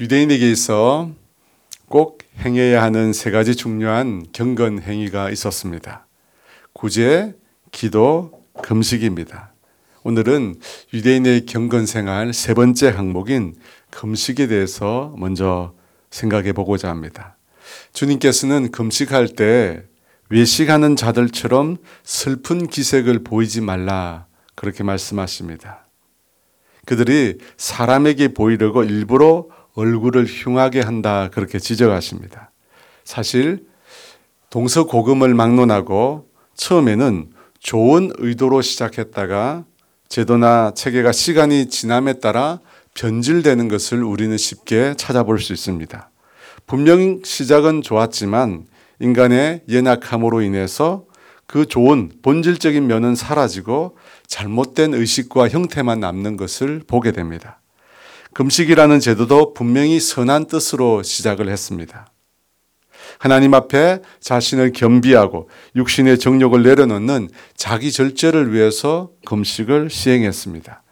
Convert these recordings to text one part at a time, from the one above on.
유대인에게 있어 꼭 행해야 하는 세 가지 중요한 경건 행위가 있었습니다. 구제, 기도, 금식입니다. 오늘은 유대인의 경건 생활 세 번째 항목인 금식에 대해서 먼저 생각해 보고자 합니다. 주님께서는 금식할 때 외식하는 자들처럼 슬픈 기색을 보이지 말라 그렇게 말씀하십니다. 그들이 사람에게 보이려고 일부러 얼굴을 흉하게 한다 그렇게 지적하십니다. 사실 동서 고금을 막론하고 처음에는 좋은 의도로 시작했다가 제도나 체계가 시간이 지남에 따라 변질되는 것을 우리는 쉽게 찾아볼 수 있습니다. 분명 시작은 좋았지만 인간의 연약함으로 인해서 그 좋은 본질적인 면은 사라지고 잘못된 의식과 형태만 남는 것을 보게 됩니다. 금식이라는 제도도 분명히 선한 뜻으로 시작을 했습니다. 하나님 앞에 자신을 겸비하고 육신의 정욕을 내려놓는 자기 절제를 위해서 금식을 시행했습니다.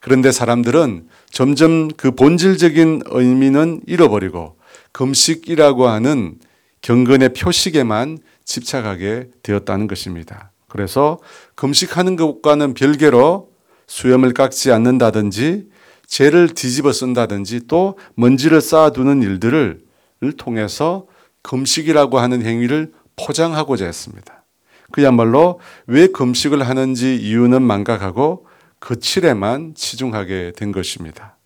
그런데 사람들은 점점 그 본질적인 의미는 잃어버리고 금식이라고 하는 경건의 표식에만 집착하게 되었다는 것입니다. 그래서 금식하는 것과는 별개로 수염을 깎지 않는다든지 죄를 뒤집어 쓴다든지 또 먼지를 쌓아두는 일들을 통해서 금식이라고 하는 행위를 포장하고자 했습니다. 그야말로 왜 금식을 하는지 이유는 망각하고 그칠에만 치중하게 된 것입니다.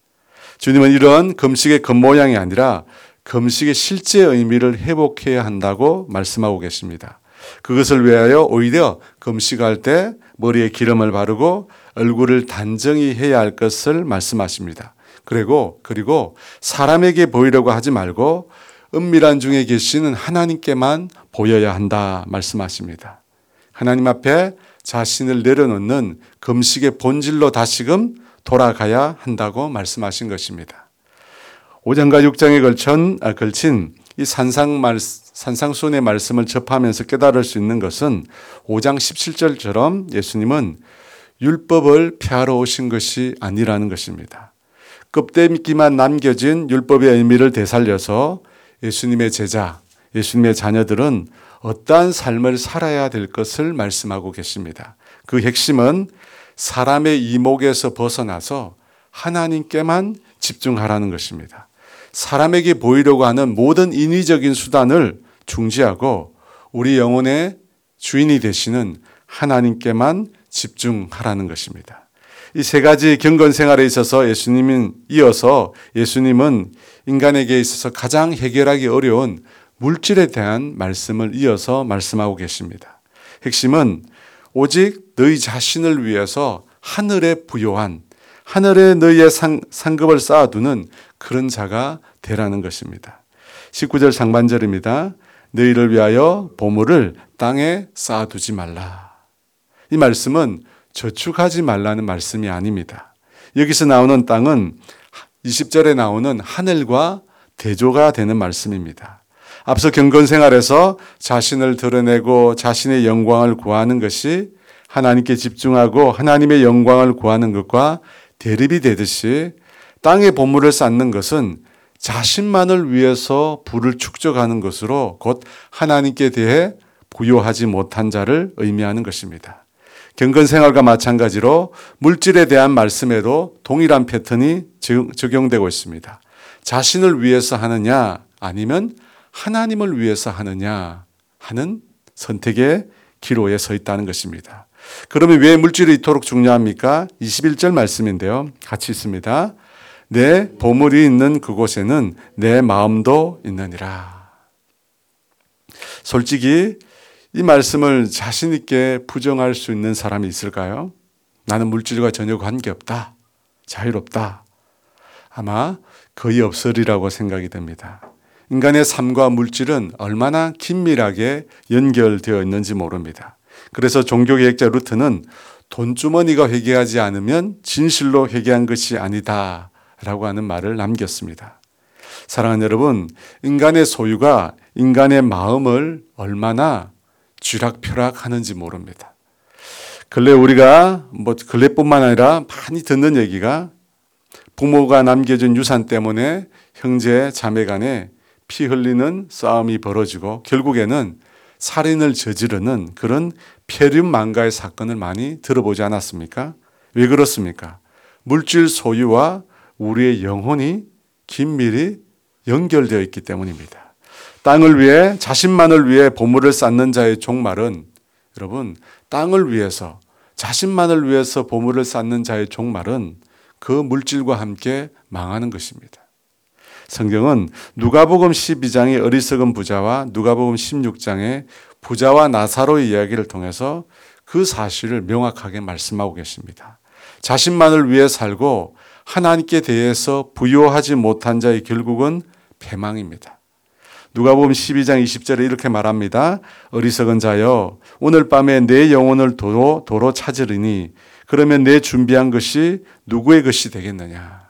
주님은 이런 금식의 겉모양이 아니라 금식의 실제 의미를 회복해야 한다고 말씀하고 계십니다. 그것을 위하여 오히려 금식할 때 머리에 기름을 바르고 얼굴을 단정히 해야 할 것을 말씀하십니다. 그리고 그리고 사람에게 보이려고 하지 말고 은밀한 중에 계시는 하나님께만 보여야 한다 말씀하십니다. 하나님 앞에 자신을 내려놓는 금식의 본질로 다시금 돌아가야 한다고 말씀하신 것입니다. 5장과 6장에 걸친, 아, 걸친 이 산상 말, 산상순의 말씀을 접하면서 깨달을 수 있는 것은 5장 17절처럼 예수님은 율법을 폐하러 오신 것이 아니라는 것입니다. 껍데기만 남겨진 율법의 의미를 되살려서 예수님의 제자, 예수님의 자녀들은 어떠한 삶을 살아야 될 것을 말씀하고 계십니다. 그 핵심은 사람의 이목에서 벗어나서 하나님께만 집중하라는 것입니다. 사람에게 보이려고 하는 모든 인위적인 수단을 중지하고 우리 영혼의 주인이 되시는 하나님께만 집중하라는 것입니다. 이 세 가지 경건 생활에 있어서 예수님은 이어서 예수님은 인간에게 있어서 가장 해결하기 어려운 물질에 대한 말씀을 이어서 말씀하고 계십니다. 핵심은 오직 너희 자신을 위해서 하늘에 부요한 하늘에 너희의 상, 상급을 쌓아두는 그런 자가 되라는 것입니다. 19절 상반절입니다. 너희를 위하여 보물을 땅에 쌓아두지 말라. 이 말씀은 저축하지 말라는 말씀이 아닙니다. 여기서 나오는 땅은 20절에 나오는 하늘과 대조가 되는 말씀입니다. 앞서 경건 생활에서 자신을 드러내고 자신의 영광을 구하는 것이 하나님께 집중하고 하나님의 영광을 구하는 것과 대립이 되듯이 땅의 보물을 쌓는 것은 자신만을 위해서 부를 축적하는 것으로 곧 하나님께 대해 부여하지 못한 자를 의미하는 것입니다. 경건 생활과 마찬가지로 물질에 대한 말씀에도 동일한 패턴이 적용되고 있습니다. 자신을 위해서 하느냐 아니면 하나님을 위해서 하느냐 하는 선택의 기로에 서 있다는 것입니다. 그러면 왜 물질이 이토록 중요합니까? 21절 말씀인데요. 같이 있습니다. 내 보물이 있는 그곳에는 내 마음도 있느니라. 솔직히 이 말씀을 자신있게 부정할 수 있는 사람이 있을까요? 나는 물질과 전혀 관계없다. 자유롭다. 아마 거의 없으리라고 생각이 됩니다. 인간의 삶과 물질은 얼마나 긴밀하게 연결되어 있는지 모릅니다. 그래서 종교개혁자 루트는 돈주머니가 회개하지 않으면 진실로 회개한 것이 아니다. 라고 하는 말을 남겼습니다. 사랑하는 여러분, 인간의 소유가 인간의 마음을 얼마나 쥐락펴락 하는지 모릅니다. 근래 우리가 뭐 근래뿐만 아니라 많이 듣는 얘기가 부모가 남겨준 유산 때문에 형제 자매 간에 피 흘리는 싸움이 벌어지고 결국에는 살인을 저지르는 그런 폐륜 망가의 사건을 많이 들어보지 않았습니까? 왜 그렇습니까? 물질 소유와 우리의 영혼이 긴밀히 연결되어 있기 때문입니다. 땅을 위해 자신만을 위해 보물을 쌓는 자의 종말은 여러분 땅을 위해서 자신만을 위해서 보물을 쌓는 자의 종말은 그 물질과 함께 망하는 것입니다. 성경은 누가복음 12장의 어리석은 부자와 누가복음 16장의 부자와 나사로의 이야기를 통해서 그 사실을 명확하게 말씀하고 계십니다. 자신만을 위해 살고 하나님께 대해서 부여하지 못한 자의 결국은 패망입니다. 누가복음 12장 20절에 이렇게 말합니다. 어리석은 자여 오늘 밤에 내 영혼을 도로 도로 찾으리니 그러면 내 준비한 것이 누구의 것이 되겠느냐?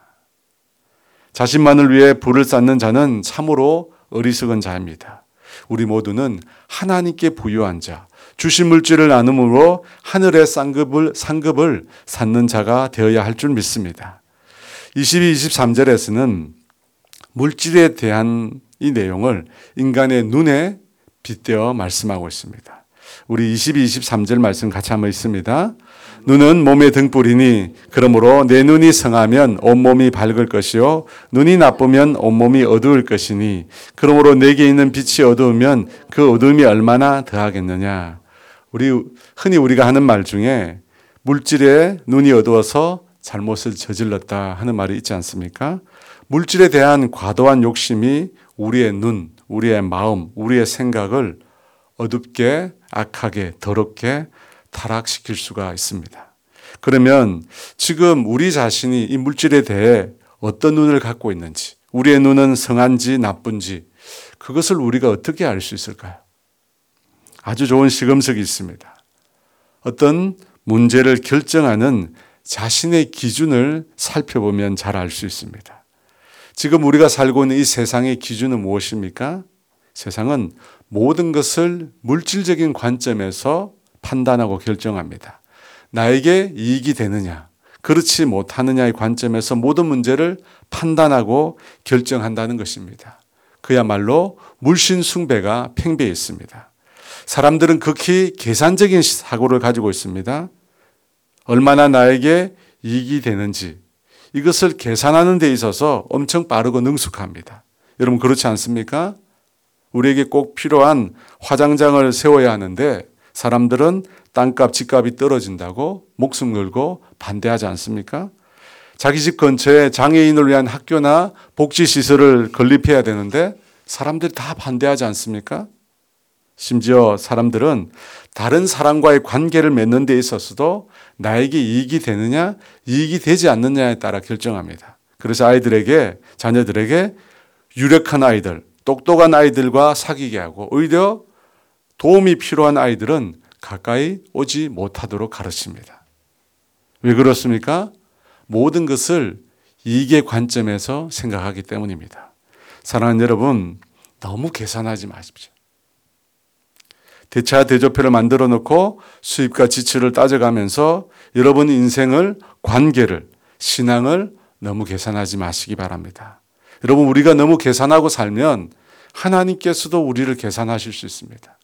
자신만을 위해 불을 쌓는 자는 참으로 어리석은 자입니다. 우리 모두는 하나님께 부유한 자, 주신 물질을 나눔으로 하늘의 상급을 상급을 쌓는 자가 되어야 할 줄 믿습니다. 22, 23절에서는 물질에 대한 이 내용을 인간의 눈에 빗대어 말씀하고 있습니다. 우리 22, 23절 말씀 같이 한번 있습니다. 눈은 몸의 등불이니 그러므로 내 눈이 성하면 온몸이 밝을 것이요 눈이 나쁘면 온몸이 어두울 것이니 그러므로 내게 있는 빛이 어두우면 그 어두움이 얼마나 더하겠느냐. 우리 흔히 우리가 하는 말 중에 물질에 눈이 어두워서 잘못을 저질렀다 하는 말이 있지 않습니까? 물질에 대한 과도한 욕심이 우리의 눈, 우리의 마음, 우리의 생각을 어둡게, 악하게, 더럽게 타락시킬 수가 있습니다. 그러면 지금 우리 자신이 이 물질에 대해 어떤 눈을 갖고 있는지, 우리의 눈은 성한지 나쁜지, 그것을 우리가 어떻게 알 수 있을까요? 아주 좋은 시금석이 있습니다. 어떤 문제를 결정하는 자신의 기준을 살펴보면 잘 알 수 있습니다. 지금 우리가 살고 있는 이 세상의 기준은 무엇입니까? 세상은 모든 것을 물질적인 관점에서 판단하고 결정합니다. 나에게 이익이 되느냐, 그렇지 못하느냐의 관점에서 모든 문제를 판단하고 결정한다는 것입니다. 그야말로 물신숭배가 팽배해 있습니다. 사람들은 극히 계산적인 사고를 가지고 있습니다. 얼마나 나에게 이익이 되는지 이것을 계산하는 데 있어서 엄청 빠르고 능숙합니다. 여러분 그렇지 않습니까? 우리에게 꼭 필요한 화장장을 세워야 하는데 사람들은 땅값, 집값이 떨어진다고 목숨 걸고 반대하지 않습니까? 자기 집 근처에 장애인을 위한 학교나 복지시설을 건립해야 되는데 사람들이 다 반대하지 않습니까? 심지어 사람들은 다른 사람과의 관계를 맺는 데 있어서도 나에게 이익이 되느냐, 이익이 되지 않느냐에 따라 결정합니다. 그래서 아이들에게, 자녀들에게 유력한 아이들, 똑똑한 아이들과 사귀게 하고 오히려 도움이 필요한 아이들은 가까이 오지 못하도록 가르칩니다. 왜 그렇습니까? 모든 것을 이익의 관점에서 생각하기 때문입니다. 사랑하는 여러분, 너무 계산하지 마십시오. 대차 대조표를 만들어 놓고 수입과 지출을 따져가면서 여러분 인생을 관계를 신앙을 너무 계산하지 마시기 바랍니다. 여러분 우리가 너무 계산하고 살면 하나님께서도 우리를 계산하실 수 있습니다.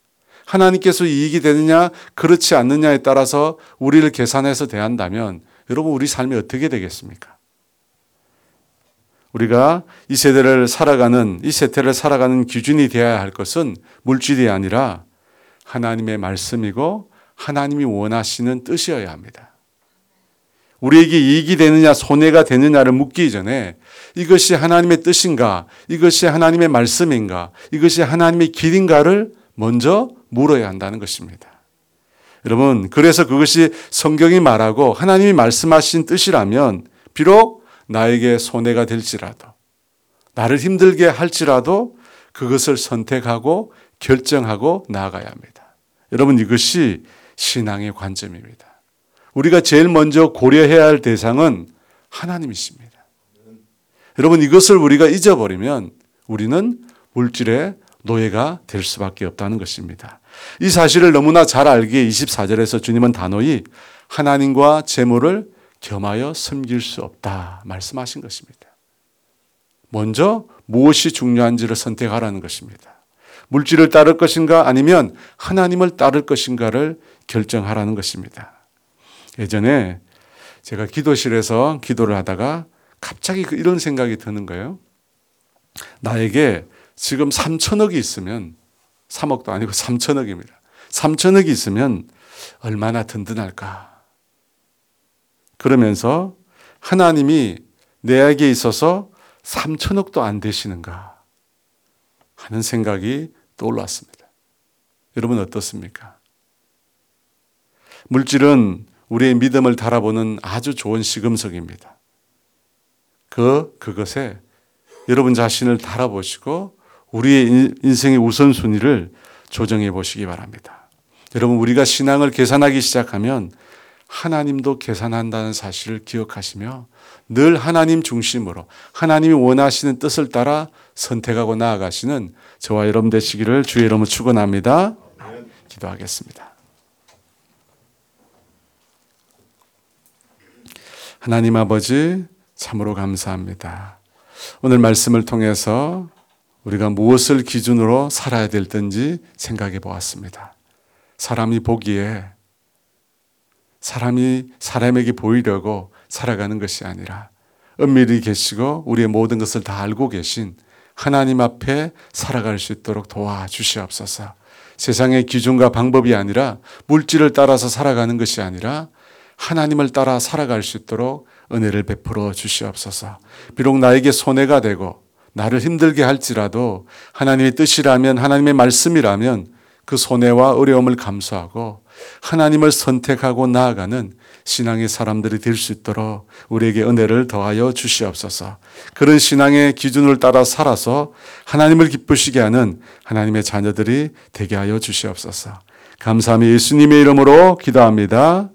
하나님께서 이익이 되느냐 그렇지 않느냐에 따라서 우리를 계산해서 대한다면 여러분 우리 삶이 어떻게 되겠습니까? 우리가 이 세대를 살아가는 이 세대를 살아가는 기준이 되어야 할 것은 물질이 아니라 하나님의 말씀이고 하나님이 원하시는 뜻이어야 합니다. 우리에게 이익이 되느냐 손해가 되느냐를 묻기 전에 이것이 하나님의 뜻인가 이것이 하나님의 말씀인가 이것이 하나님의 길인가를 먼저 물어야 한다는 것입니다. 여러분, 그래서 그것이 성경이 말하고 하나님이 말씀하신 뜻이라면 비록 나에게 손해가 될지라도 나를 힘들게 할지라도 그것을 선택하고 결정하고 나아가야 합니다. 여러분, 이것이 신앙의 관점입니다. 우리가 제일 먼저 고려해야 할 대상은 하나님이십니다. 여러분, 이것을 우리가 잊어버리면 우리는 물질의 노예가 될 수밖에 없다는 것입니다. 이 사실을 너무나 잘 알기에 24절에서 주님은 단호히 하나님과 재물을 겸하여 섬길 수 없다 말씀하신 것입니다. 먼저 무엇이 중요한지를 선택하라는 것입니다. 물질을 따를 것인가 아니면 하나님을 따를 것인가를 결정하라는 것입니다. 예전에 제가 기도실에서 기도를 하다가 갑자기 그 이런 생각이 드는 거예요. 나에게 지금 3천억이 있으면 3억도 아니고 3천억입니다. 3천억이 있으면 얼마나 든든할까. 그러면서 하나님이 내에게 있어서 3천억도 안 되시는가 하는 생각이 떠올랐습니다. 여러분 어떻습니까? 물질은 우리의 믿음을 달아보는 아주 좋은 시금석입니다. 그, 그것에 여러분 자신을 달아보시고 우리의 인생의 우선순위를 조정해 보시기 바랍니다. 여러분, 우리가 신앙을 계산하기 시작하면 하나님도 계산한다는 사실을 기억하시며 늘 하나님 중심으로 하나님이 원하시는 뜻을 따라 선택하고 나아가시는 저와 여러분 되시기를 주의 이름으로 축원합니다. 기도하겠습니다. 하나님 아버지 참으로 감사합니다. 오늘 말씀을 통해서 우리가 무엇을 기준으로 살아야 될든지 생각해 보았습니다. 사람이 보기에 사람이 사람에게 보이려고 살아가는 것이 아니라 은밀히 계시고 우리의 모든 것을 다 알고 계신 하나님 앞에 살아갈 수 있도록 도와주시옵소서. 세상의 기준과 방법이 아니라 물질을 따라서 살아가는 것이 아니라 하나님을 따라 살아갈 수 있도록 은혜를 베풀어 주시옵소서. 비록 나에게 손해가 되고 나를 힘들게 할지라도 하나님의 뜻이라면 하나님의 말씀이라면 그 손해와 어려움을 감수하고 하나님을 선택하고 나아가는 신앙의 사람들이 될 수 있도록 우리에게 은혜를 더하여 주시옵소서. 그런 신앙의 기준을 따라 살아서 하나님을 기쁘시게 하는 하나님의 자녀들이 되게 하여 주시옵소서. 감사함이 예수님의 이름으로 기도합니다.